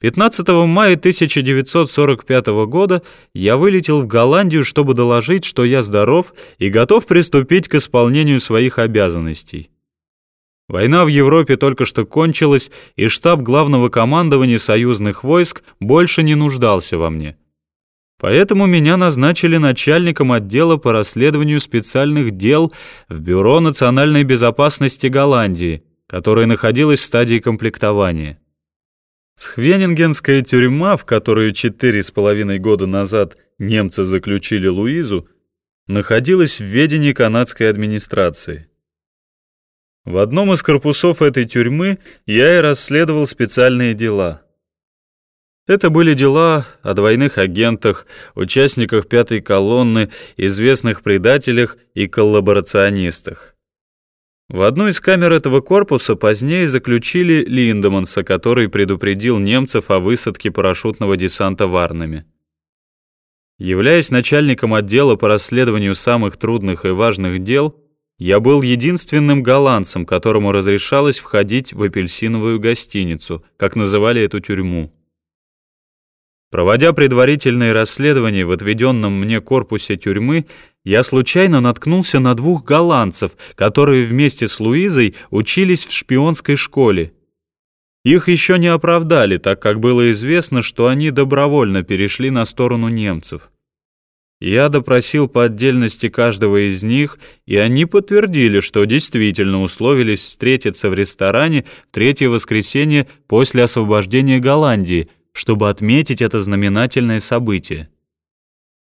15 мая 1945 года я вылетел в Голландию, чтобы доложить, что я здоров и готов приступить к исполнению своих обязанностей. Война в Европе только что кончилась, и штаб главного командования союзных войск больше не нуждался во мне. Поэтому меня назначили начальником отдела по расследованию специальных дел в Бюро национальной безопасности Голландии, которое находилось в стадии комплектования. Схвенингенская тюрьма, в которую четыре с половиной года назад немцы заключили Луизу, находилась в ведении канадской администрации. В одном из корпусов этой тюрьмы я и расследовал специальные дела. Это были дела о двойных агентах, участниках пятой колонны, известных предателях и коллаборационистах. В одну из камер этого корпуса позднее заключили Линдеманса, который предупредил немцев о высадке парашютного десанта в Арнаме. Являясь начальником отдела по расследованию самых трудных и важных дел, я был единственным голландцем, которому разрешалось входить в апельсиновую гостиницу, как называли эту тюрьму. Проводя предварительные расследования в отведенном мне корпусе тюрьмы, я случайно наткнулся на двух голландцев, которые вместе с Луизой учились в шпионской школе. Их еще не оправдали, так как было известно, что они добровольно перешли на сторону немцев. Я допросил по отдельности каждого из них, и они подтвердили, что действительно условились встретиться в ресторане в третье воскресенье после освобождения Голландии – чтобы отметить это знаменательное событие.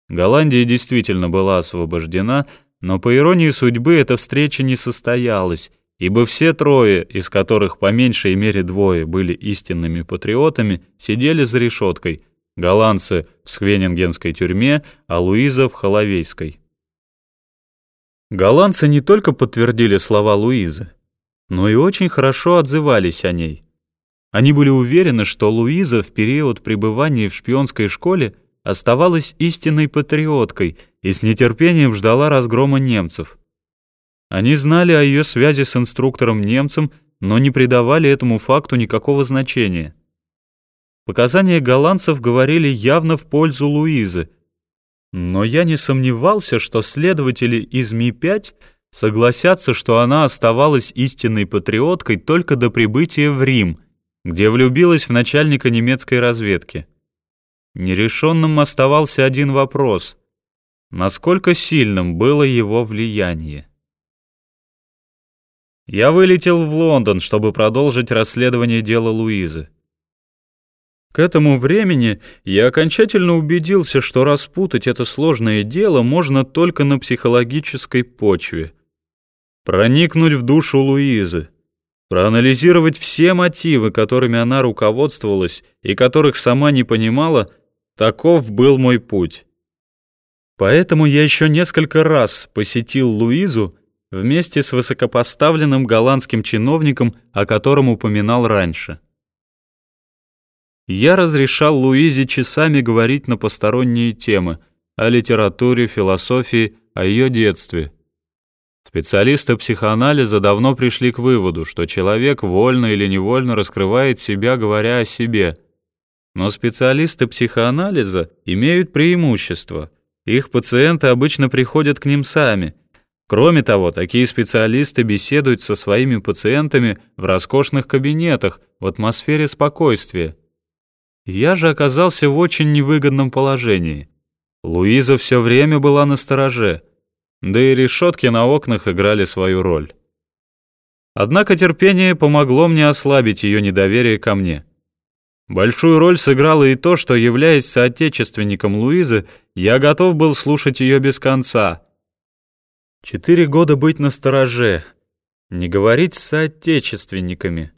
Голландия действительно была освобождена, но по иронии судьбы эта встреча не состоялась, ибо все трое, из которых по меньшей мере двое были истинными патриотами, сидели за решеткой, голландцы в Сквенингенской тюрьме, а Луиза в Холовейской. Голландцы не только подтвердили слова Луизы, но и очень хорошо отзывались о ней. Они были уверены, что Луиза в период пребывания в шпионской школе оставалась истинной патриоткой и с нетерпением ждала разгрома немцев. Они знали о ее связи с инструктором-немцем, но не придавали этому факту никакого значения. Показания голландцев говорили явно в пользу Луизы, но я не сомневался, что следователи из Ми-5 согласятся, что она оставалась истинной патриоткой только до прибытия в Рим — где влюбилась в начальника немецкой разведки. Нерешенным оставался один вопрос. Насколько сильным было его влияние? Я вылетел в Лондон, чтобы продолжить расследование дела Луизы. К этому времени я окончательно убедился, что распутать это сложное дело можно только на психологической почве. Проникнуть в душу Луизы, проанализировать все мотивы, которыми она руководствовалась и которых сама не понимала, таков был мой путь. Поэтому я еще несколько раз посетил Луизу вместе с высокопоставленным голландским чиновником, о котором упоминал раньше. Я разрешал Луизе часами говорить на посторонние темы о литературе, философии, о ее детстве – Специалисты психоанализа давно пришли к выводу, что человек вольно или невольно раскрывает себя, говоря о себе. Но специалисты психоанализа имеют преимущество. Их пациенты обычно приходят к ним сами. Кроме того, такие специалисты беседуют со своими пациентами в роскошных кабинетах, в атмосфере спокойствия. Я же оказался в очень невыгодном положении. Луиза все время была на стороже — да и решетки на окнах играли свою роль. Однако терпение помогло мне ослабить ее недоверие ко мне. Большую роль сыграло и то, что, являясь соотечественником Луизы, я готов был слушать ее без конца. Четыре года быть на стороже, не говорить с соотечественниками.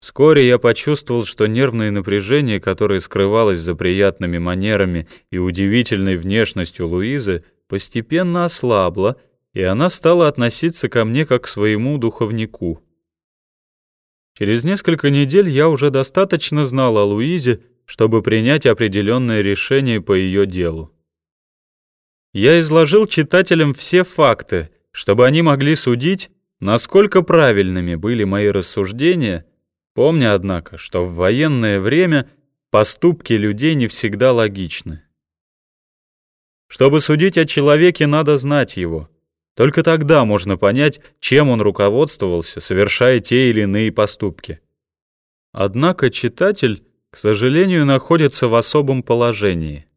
Вскоре я почувствовал, что нервное напряжение, которое скрывалось за приятными манерами и удивительной внешностью Луизы, постепенно ослабла, и она стала относиться ко мне как к своему духовнику. Через несколько недель я уже достаточно знал о Луизе, чтобы принять определенное решение по ее делу. Я изложил читателям все факты, чтобы они могли судить, насколько правильными были мои рассуждения Помни, однако, что в военное время поступки людей не всегда логичны. Чтобы судить о человеке, надо знать его. Только тогда можно понять, чем он руководствовался, совершая те или иные поступки. Однако читатель, к сожалению, находится в особом положении.